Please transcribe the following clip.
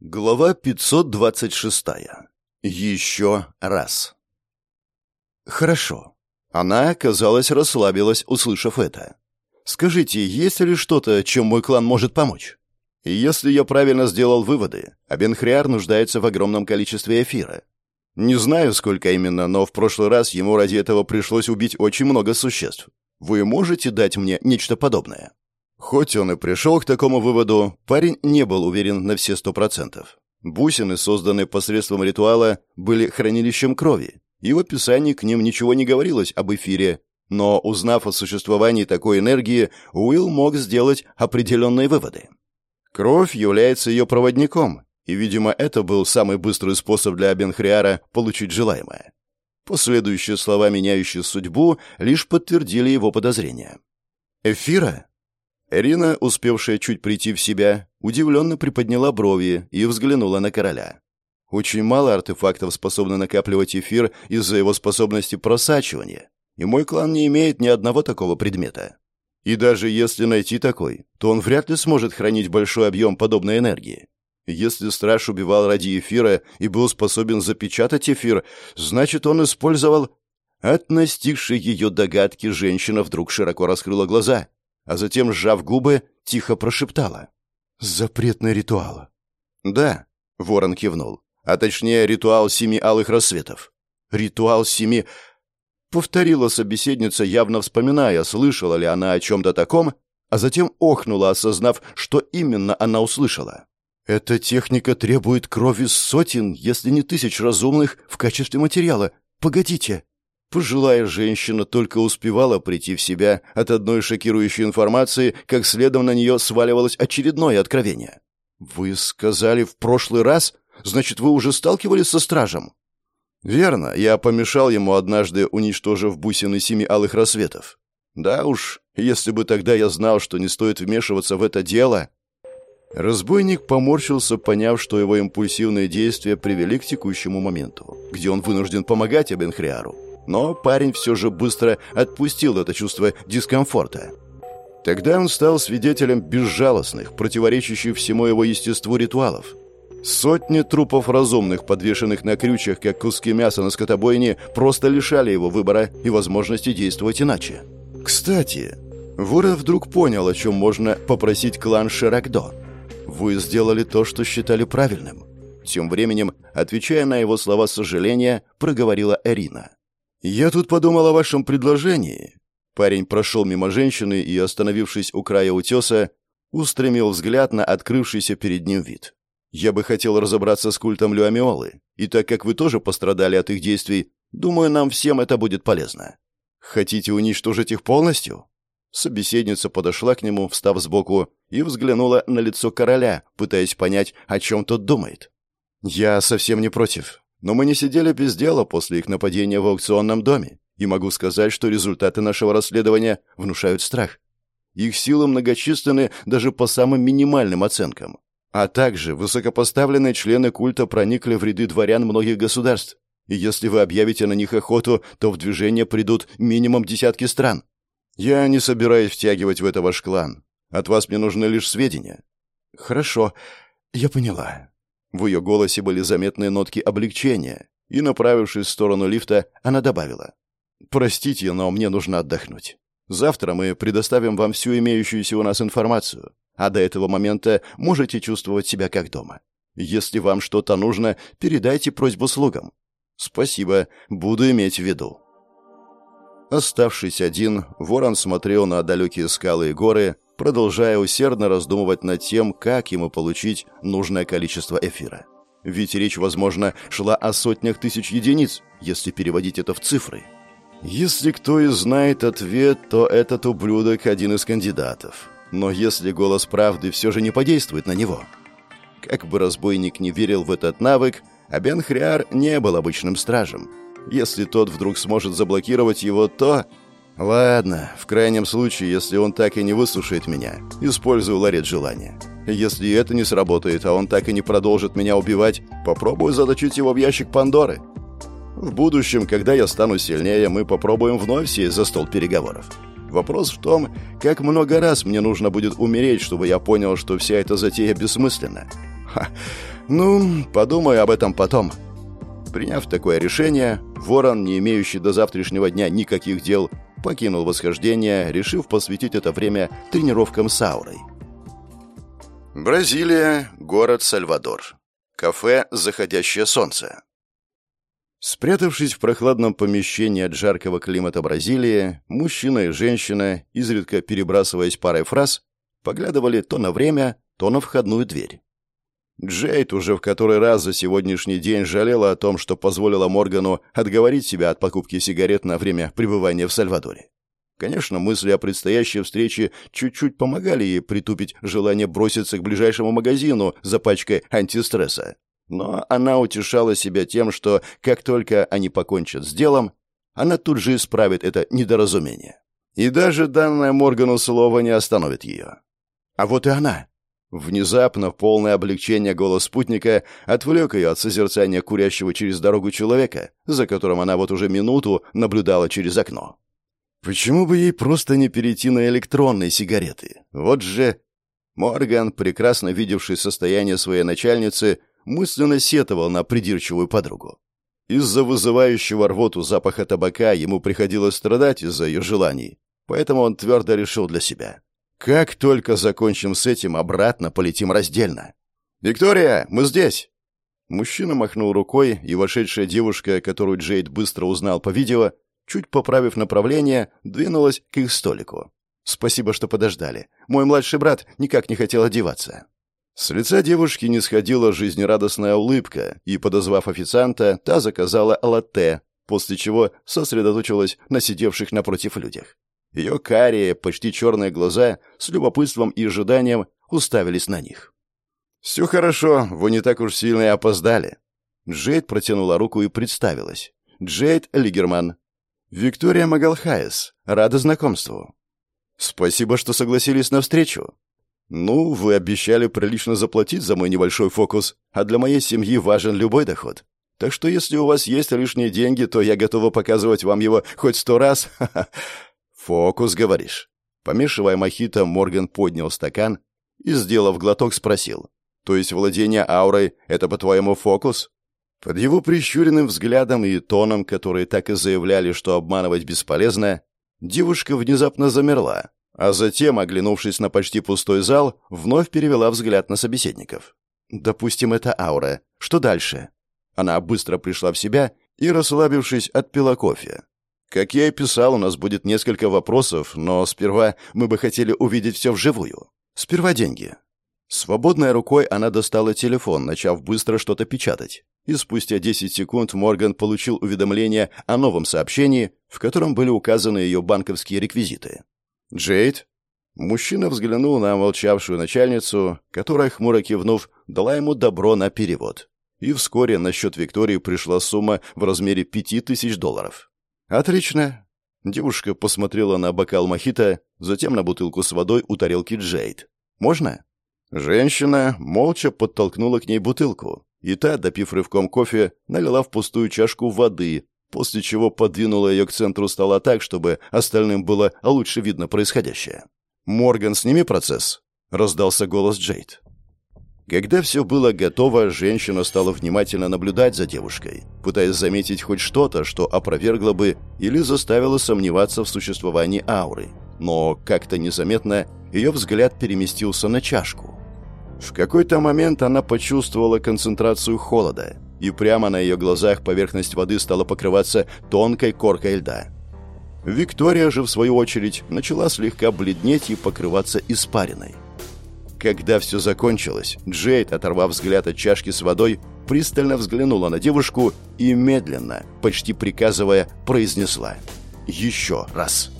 Глава 526. Еще раз. Хорошо. Она, казалось, расслабилась, услышав это. Скажите, есть ли что-то, чем мой клан может помочь? Если я правильно сделал выводы, Абенхриар нуждается в огромном количестве эфира. Не знаю, сколько именно, но в прошлый раз ему ради этого пришлось убить очень много существ. Вы можете дать мне нечто подобное? Хоть он и пришел к такому выводу, парень не был уверен на все сто процентов. Бусины, созданные посредством ритуала, были хранилищем крови, и в описании к ним ничего не говорилось об эфире, но, узнав о существовании такой энергии, Уилл мог сделать определенные выводы. Кровь является ее проводником, и, видимо, это был самый быстрый способ для Абенхриара получить желаемое. Последующие слова, меняющие судьбу, лишь подтвердили его подозрения. «Эфира?» Эрина, успевшая чуть прийти в себя, удивленно приподняла брови и взглянула на короля. Очень мало артефактов способны накапливать эфир из-за его способности просачивания, и мой клан не имеет ни одного такого предмета. И даже если найти такой, то он вряд ли сможет хранить большой объем подобной энергии. Если страж убивал ради эфира и был способен запечатать эфир, значит, он использовал... От настигшей ее догадки женщина вдруг широко раскрыла глаза а затем, сжав губы, тихо прошептала. «Запретный ритуал». «Да», — ворон кивнул, а точнее ритуал семи алых рассветов. «Ритуал семи...» Повторила собеседница, явно вспоминая, слышала ли она о чем-то таком, а затем охнула, осознав, что именно она услышала. «Эта техника требует крови сотен, если не тысяч разумных в качестве материала. Погодите!» Пожилая женщина только успевала прийти в себя от одной шокирующей информации, как следом на нее сваливалось очередное откровение. «Вы сказали в прошлый раз? Значит, вы уже сталкивались со стражем?» «Верно. Я помешал ему однажды, уничтожив бусины семи алых рассветов. Да уж, если бы тогда я знал, что не стоит вмешиваться в это дело...» Разбойник поморщился, поняв, что его импульсивные действия привели к текущему моменту, где он вынужден помогать Абенхриару. Но парень все же быстро отпустил это чувство дискомфорта. Тогда он стал свидетелем безжалостных, противоречащих всему его естеству ритуалов. Сотни трупов разумных, подвешенных на крючьях, как куски мяса на скотобойне, просто лишали его выбора и возможности действовать иначе. Кстати, Ворон вдруг понял, о чем можно попросить клан Шеракдо. «Вы сделали то, что считали правильным». Тем временем, отвечая на его слова сожаления, проговорила Эрина. «Я тут подумал о вашем предложении». Парень прошел мимо женщины и, остановившись у края утеса, устремил взгляд на открывшийся перед ним вид. «Я бы хотел разобраться с культом Люамиолы, и так как вы тоже пострадали от их действий, думаю, нам всем это будет полезно. Хотите уничтожить их полностью?» Собеседница подошла к нему, встав сбоку, и взглянула на лицо короля, пытаясь понять, о чем тот думает. «Я совсем не против. Но мы не сидели без дела после их нападения в аукционном доме, и могу сказать, что результаты нашего расследования внушают страх. Их силы многочисленны даже по самым минимальным оценкам. А также высокопоставленные члены культа проникли в ряды дворян многих государств. И если вы объявите на них охоту, то в движение придут минимум десятки стран. Я не собираюсь втягивать в это ваш клан. От вас мне нужны лишь сведения. Хорошо, я поняла. В ее голосе были заметные нотки облегчения, и, направившись в сторону лифта, она добавила. «Простите, но мне нужно отдохнуть. Завтра мы предоставим вам всю имеющуюся у нас информацию, а до этого момента можете чувствовать себя как дома. Если вам что-то нужно, передайте просьбу слугам. Спасибо, буду иметь в виду». Оставшись один, ворон смотрел на далекие скалы и горы, продолжая усердно раздумывать над тем, как ему получить нужное количество эфира. Ведь речь, возможно, шла о сотнях тысяч единиц, если переводить это в цифры. Если кто и знает ответ, то этот ублюдок один из кандидатов. Но если голос правды все же не подействует на него? Как бы разбойник не верил в этот навык, Абен Хриар не был обычным стражем. Если тот вдруг сможет заблокировать его, то... Ладно, в крайнем случае, если он так и не выслушает меня, использую ларет желания. Если это не сработает, а он так и не продолжит меня убивать, попробую заточить его в ящик Пандоры. В будущем, когда я стану сильнее, мы попробуем вновь сесть за стол переговоров. Вопрос в том, как много раз мне нужно будет умереть, чтобы я понял, что вся эта затея бессмысленна. Ха. Ну, подумаю об этом потом. Приняв такое решение, Ворон, не имеющий до завтрашнего дня никаких дел, покинул восхождение, решив посвятить это время тренировкам с аурой. Бразилия, город Сальвадор. Кафе «Заходящее солнце». Спрятавшись в прохладном помещении от жаркого климата Бразилии, мужчина и женщина, изредка перебрасываясь парой фраз, поглядывали то на время, то на входную дверь. Джейд уже в который раз за сегодняшний день жалела о том, что позволила Моргану отговорить себя от покупки сигарет на время пребывания в Сальвадоре. Конечно, мысли о предстоящей встрече чуть-чуть помогали ей притупить желание броситься к ближайшему магазину за пачкой антистресса. Но она утешала себя тем, что как только они покончат с делом, она тут же исправит это недоразумение. И даже данное Моргану слово не остановит ее. А вот и она. Внезапно, полное облегчение голос спутника отвлек ее от созерцания курящего через дорогу человека, за которым она вот уже минуту наблюдала через окно. Почему бы ей просто не перейти на электронные сигареты? Вот же... Морган, прекрасно видевший состояние своей начальницы, мысленно сетовал на придирчивую подругу. Из-за вызывающего рвоту запаха табака ему приходилось страдать из-за ее желаний, поэтому он твердо решил для себя. Как только закончим с этим, обратно полетим раздельно. «Виктория, мы здесь!» Мужчина махнул рукой, и вошедшая девушка, которую Джейд быстро узнал по видео, чуть поправив направление, двинулась к их столику. «Спасибо, что подождали. Мой младший брат никак не хотел одеваться». С лица девушки не сходила жизнерадостная улыбка, и, подозвав официанта, та заказала латте, после чего сосредоточилась на сидевших напротив людях. Ее карие, почти черные глаза с любопытством и ожиданием уставились на них. «Все хорошо, вы не так уж сильно и опоздали». Джейд протянула руку и представилась. «Джейд Лигерман, «Виктория Магалхаес, рада знакомству». «Спасибо, что согласились на встречу». «Ну, вы обещали прилично заплатить за мой небольшой фокус, а для моей семьи важен любой доход. Так что если у вас есть лишние деньги, то я готова показывать вам его хоть сто раз. Фокус, говоришь?» Помешивая мохито, Морган поднял стакан и, сделав глоток, спросил. «То есть владение аурой — это, по-твоему, фокус?» Под его прищуренным взглядом и тоном, которые так и заявляли, что обманывать бесполезно, девушка внезапно замерла, а затем, оглянувшись на почти пустой зал, вновь перевела взгляд на собеседников. «Допустим, это аура. Что дальше?» Она быстро пришла в себя и, расслабившись, отпила кофе. «Как я и писал, у нас будет несколько вопросов, но сперва мы бы хотели увидеть все вживую. Сперва деньги». Свободной рукой она достала телефон, начав быстро что-то печатать и спустя 10 секунд Морган получил уведомление о новом сообщении, в котором были указаны ее банковские реквизиты. «Джейд?» Мужчина взглянул на молчавшую начальницу, которая, хмуро кивнув, дала ему добро на перевод. И вскоре на счет Виктории пришла сумма в размере пяти тысяч долларов. «Отлично!» Девушка посмотрела на бокал мохито, затем на бутылку с водой у тарелки Джейд. «Можно?» Женщина молча подтолкнула к ней бутылку, и та, допив рывком кофе, налила в пустую чашку воды, после чего подвинула ее к центру стола так, чтобы остальным было лучше видно происходящее. «Морган, сними процесс», — раздался голос Джейд. Когда все было готово, женщина стала внимательно наблюдать за девушкой, пытаясь заметить хоть что-то, что опровергло бы или заставило сомневаться в существовании ауры. Но как-то незаметно ее взгляд переместился на чашку. В какой-то момент она почувствовала концентрацию холода, и прямо на ее глазах поверхность воды стала покрываться тонкой коркой льда. Виктория же, в свою очередь, начала слегка бледнеть и покрываться испариной. Когда все закончилось, Джейд, оторвав взгляд от чашки с водой, пристально взглянула на девушку и медленно, почти приказывая, произнесла «Еще раз».